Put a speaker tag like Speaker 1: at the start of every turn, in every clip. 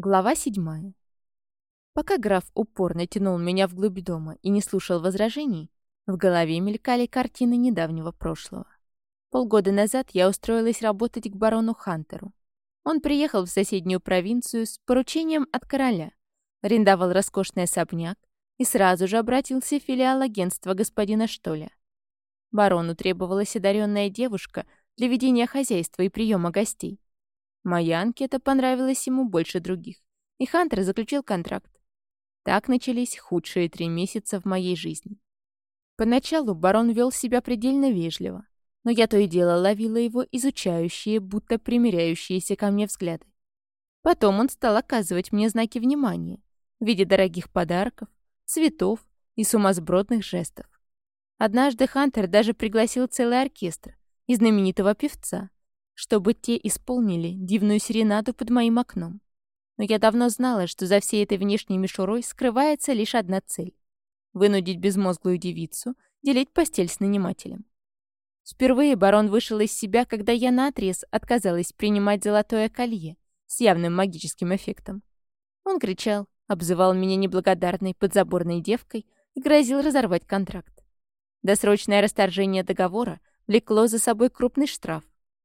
Speaker 1: Глава седьмая. Пока граф упорно тянул меня вглубь дома и не слушал возражений, в голове мелькали картины недавнего прошлого. Полгода назад я устроилась работать к барону Хантеру. Он приехал в соседнюю провинцию с поручением от короля, арендовал роскошный особняк и сразу же обратился в филиал агентства господина Штоля. Барону требовалась одаренная девушка для ведения хозяйства и приема гостей. Моя анкета понравилась ему больше других, и Хантер заключил контракт. Так начались худшие три месяца в моей жизни. Поначалу барон вел себя предельно вежливо, но я то и дело ловила его изучающие, будто примиряющиеся ко мне взгляды. Потом он стал оказывать мне знаки внимания в виде дорогих подарков, цветов и сумасбродных жестов. Однажды Хантер даже пригласил целый оркестр и знаменитого певца, чтобы те исполнили дивную серенаду под моим окном. Но я давно знала, что за всей этой внешней мишурой скрывается лишь одна цель — вынудить безмозглую девицу делить постель с нанимателем. Впервые барон вышел из себя, когда я наотрез отказалась принимать золотое колье с явным магическим эффектом. Он кричал, обзывал меня неблагодарной подзаборной девкой и грозил разорвать контракт. Досрочное расторжение договора влекло за собой крупный штраф,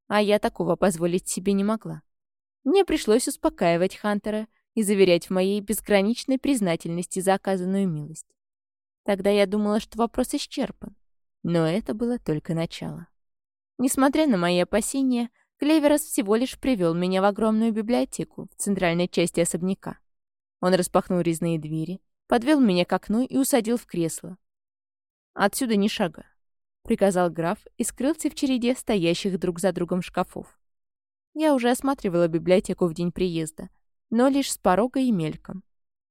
Speaker 1: а я такого позволить себе не могла. Мне пришлось успокаивать Хантера и заверять в моей безграничной признательности за оказанную милость. Тогда я думала, что вопрос исчерпан. Но это было только начало. Несмотря на мои опасения, Клеверос всего лишь привел меня в огромную библиотеку в центральной части особняка. Он распахнул резные двери, подвел меня к окну и усадил в кресло. Отсюда ни шага. — приказал граф и скрылся в череде стоящих друг за другом шкафов. Я уже осматривала библиотеку в день приезда, но лишь с порога и мельком.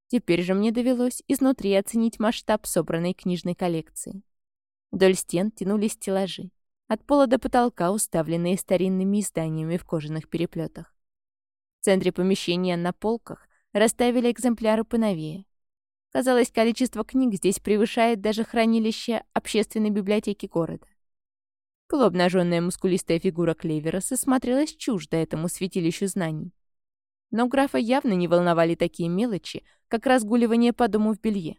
Speaker 1: Теперь же мне довелось изнутри оценить масштаб собранной книжной коллекции. Вдоль стен тянулись стеллажи, от пола до потолка уставленные старинными изданиями в кожаных переплетах. В центре помещения на полках расставили экземпляры поновее, Казалось, количество книг здесь превышает даже хранилище общественной библиотеки города. Полуобнаженная мускулистая фигура Клевероса смотрелась чуждо этому святилищу знаний. Но графа явно не волновали такие мелочи, как разгуливание по дому в белье.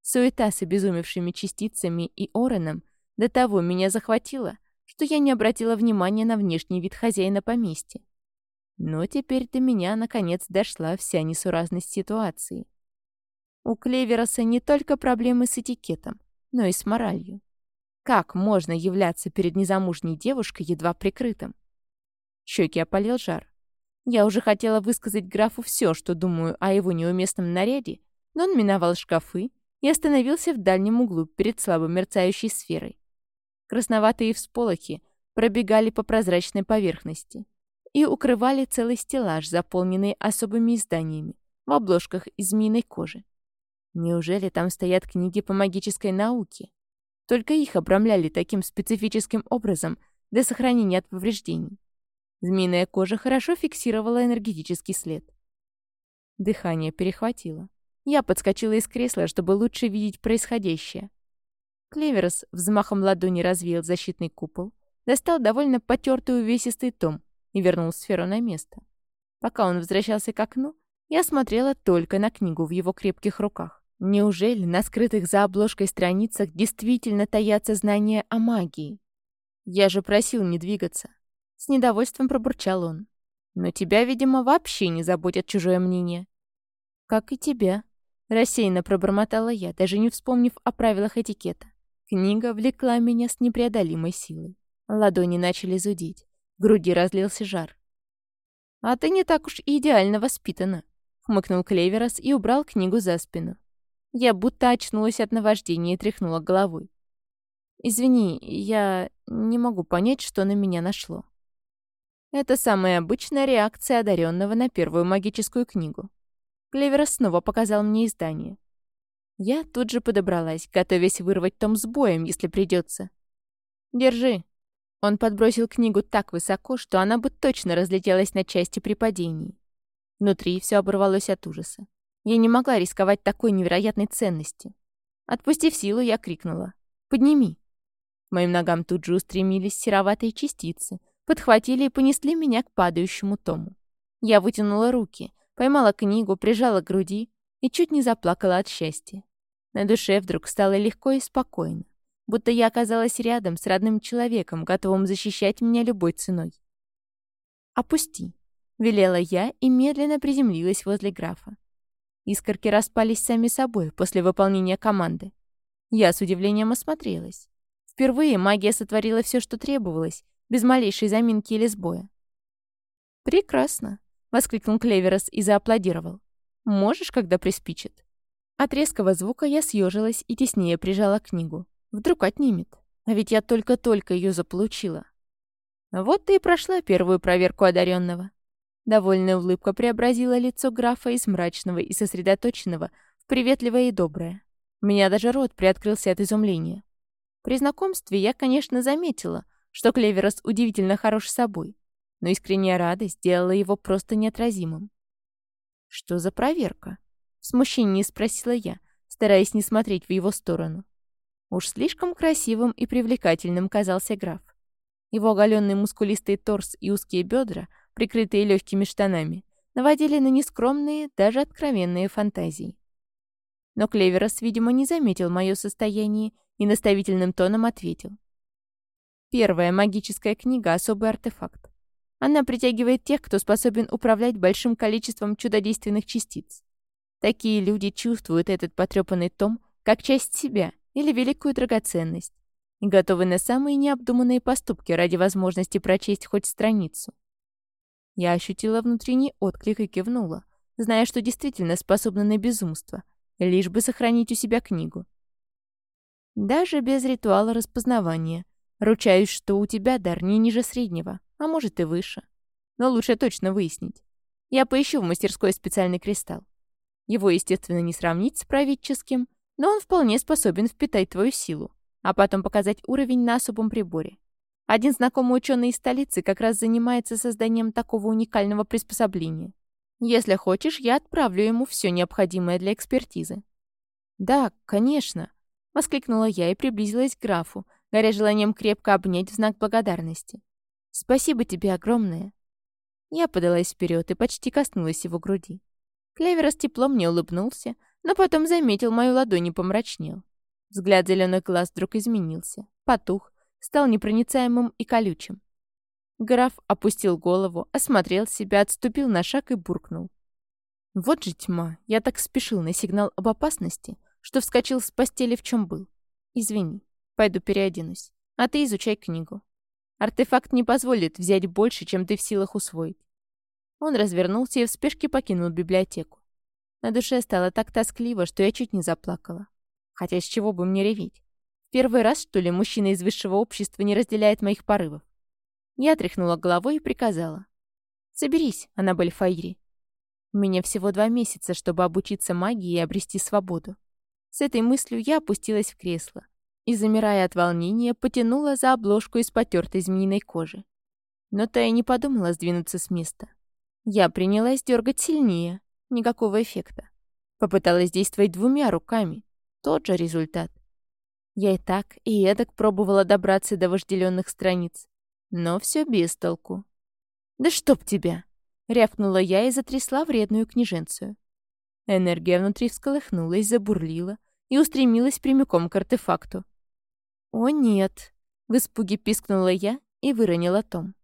Speaker 1: Суета с обезумевшими частицами и Ореном до того меня захватила, что я не обратила внимания на внешний вид хозяина поместья. Но теперь до меня наконец дошла вся несуразность ситуации. У Клевероса не только проблемы с этикетом, но и с моралью. Как можно являться перед незамужней девушкой едва прикрытым? Щеки опалил жар. Я уже хотела высказать графу все, что думаю о его неуместном наряде, но он миновал шкафы и остановился в дальнем углу перед слабо мерцающей сферой. Красноватые всполохи пробегали по прозрачной поверхности и укрывали целый стеллаж, заполненный особыми изданиями в обложках из змеиной кожи. Неужели там стоят книги по магической науке? Только их обрамляли таким специфическим образом для сохранения от повреждений. Змеиная кожа хорошо фиксировала энергетический след. Дыхание перехватило. Я подскочила из кресла, чтобы лучше видеть происходящее. Клеверс взмахом ладони развеял защитный купол, достал довольно потертый увесистый том и вернул сферу на место. Пока он возвращался к окну, я смотрела только на книгу в его крепких руках. Неужели на скрытых за обложкой страницах действительно таятся знания о магии? Я же просил не двигаться. С недовольством пробурчал он. Но тебя, видимо, вообще не заботит чужое мнение. Как и тебя. Рассеянно пробормотала я, даже не вспомнив о правилах этикета. Книга влекла меня с непреодолимой силой. Ладони начали зудеть. В груди разлился жар. «А ты не так уж и идеально воспитана», — хмыкнул Клеверос и убрал книгу за спину. Я будто очнулась от наваждения и тряхнула головой. «Извини, я не могу понять, что на меня нашло». Это самая обычная реакция одаренного на первую магическую книгу. Клевер снова показал мне издание. Я тут же подобралась, готовясь вырвать том с боем, если придется. «Держи». Он подбросил книгу так высоко, что она бы точно разлетелась на части при падении. Внутри все оборвалось от ужаса. Я не могла рисковать такой невероятной ценности. Отпустив силу, я крикнула. «Подними!» Моим ногам тут же устремились сероватые частицы, подхватили и понесли меня к падающему тому. Я вытянула руки, поймала книгу, прижала к груди и чуть не заплакала от счастья. На душе вдруг стало легко и спокойно, будто я оказалась рядом с родным человеком, готовым защищать меня любой ценой. «Опусти», — велела я и медленно приземлилась возле графа. Искорки распались сами собой после выполнения команды. Я с удивлением осмотрелась. Впервые магия сотворила все, что требовалось, без малейшей заминки или сбоя. «Прекрасно», — воскликнул Клеверос и зааплодировал. «Можешь, когда приспичит?» От резкого звука я съежилась и теснее прижала книгу. Вдруг отнимет. А ведь я только-только ее заполучила. Вот ты и прошла первую проверку одаренного. Довольная улыбка преобразила лицо графа из мрачного и сосредоточенного в приветливое и доброе. У меня даже рот приоткрылся от изумления. При знакомстве я, конечно, заметила, что Клеверос удивительно хорош собой, но искренняя радость сделала его просто неотразимым. «Что за проверка?» — в смущении спросила я, стараясь не смотреть в его сторону. Уж слишком красивым и привлекательным казался граф. Его оголенный мускулистый торс и узкие бедра — прикрытые легкими штанами, наводили на нескромные, даже откровенные фантазии. Но Клеверос, видимо, не заметил мое состояние и наставительным тоном ответил. Первая магическая книга — особый артефакт. Она притягивает тех, кто способен управлять большим количеством чудодейственных частиц. Такие люди чувствуют этот потрепанный том как часть себя или великую драгоценность и готовы на самые необдуманные поступки ради возможности прочесть хоть страницу. Я ощутила внутренний отклик и кивнула, зная, что действительно способна на безумство, лишь бы сохранить у себя книгу. Даже без ритуала распознавания. Ручаюсь, что у тебя дар не ниже среднего, а может и выше. Но лучше точно выяснить. Я поищу в мастерской специальный кристалл. Его, естественно, не сравнить с правительским, но он вполне способен впитать твою силу, а потом показать уровень на особом приборе. Один знакомый ученый из столицы как раз занимается созданием такого уникального приспособления. Если хочешь, я отправлю ему все необходимое для экспертизы». «Да, конечно», — воскликнула я и приблизилась к графу, горя желанием крепко обнять в знак благодарности. «Спасибо тебе огромное». Я подалась вперед и почти коснулась его груди. Клевер с теплом мне улыбнулся, но потом заметил мою ладонь и помрачнел. Взгляд зеленых глаз вдруг изменился, потух, стал непроницаемым и колючим. Граф опустил голову, осмотрел себя, отступил на шаг и буркнул. Вот же тьма, я так спешил на сигнал об опасности, что вскочил с постели в чем был. Извини, пойду переоденусь, а ты изучай книгу. Артефакт не позволит взять больше, чем ты в силах усвоить. Он развернулся и в спешке покинул библиотеку. На душе стало так тоскливо, что я чуть не заплакала. Хотя с чего бы мне реветь? Первый раз, что ли, мужчина из высшего общества не разделяет моих порывов. Я тряхнула головой и приказала. «Соберись, Аннабель Фаири. У меня всего два месяца, чтобы обучиться магии и обрести свободу». С этой мыслью я опустилась в кресло и, замирая от волнения, потянула за обложку из потертой змеиной кожи. Но та и не подумала сдвинуться с места. Я принялась дергать сильнее. Никакого эффекта. Попыталась действовать двумя руками. Тот же результат. Я и так, и эдак пробовала добраться до вожделенных страниц. Но все без толку. «Да чтоб тебя!» — рявкнула я и затрясла вредную княженцию. Энергия внутри всколыхнулась, забурлила и устремилась прямиком к артефакту. «О, нет!» — в испуге пискнула я и выронила том.